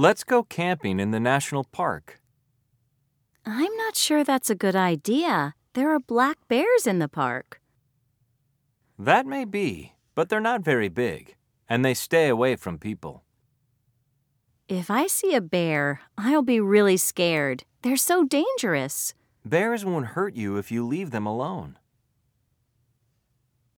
Let's go camping in the national park. I'm not sure that's a good idea. There are black bears in the park. That may be, but they're not very big, and they stay away from people. If I see a bear, I'll be really scared. They're so dangerous. Bears won't hurt you if you leave them alone.